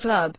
club.